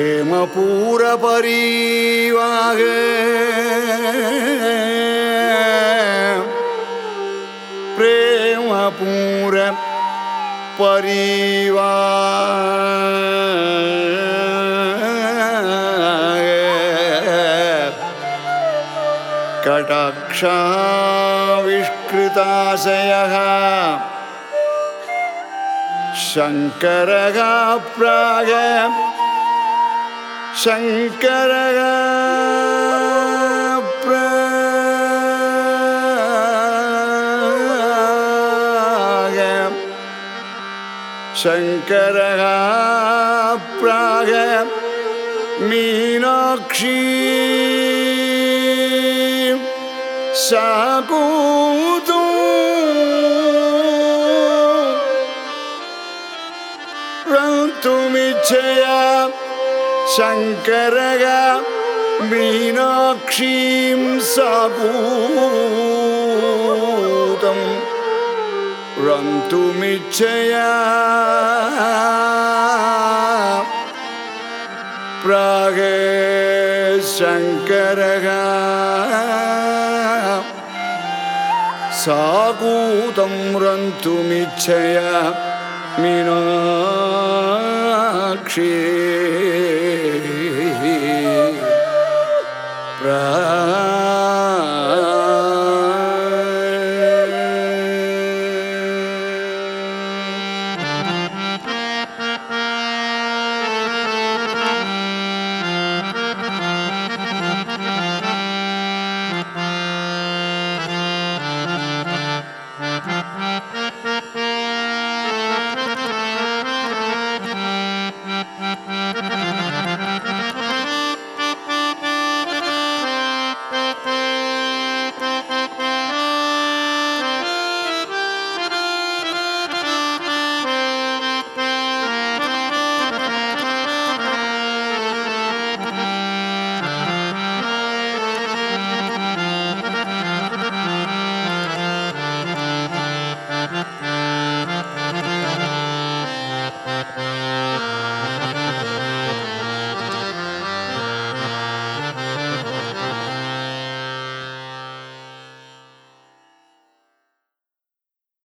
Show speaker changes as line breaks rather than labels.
प्रेमपूर परिवा कटाक्षाविष्कृताशयः शङ्करः प्राग शङ्करः शङ्करः प्राग मीनाक्षी साकूतु रन्तुमिच्छया शङ्करः मीनाक्षीं साकूतम् रन्तुमिच्छया। प्राग शङ्करः साकूतं रन्तुमिच्छया मीनाक्षी Brother.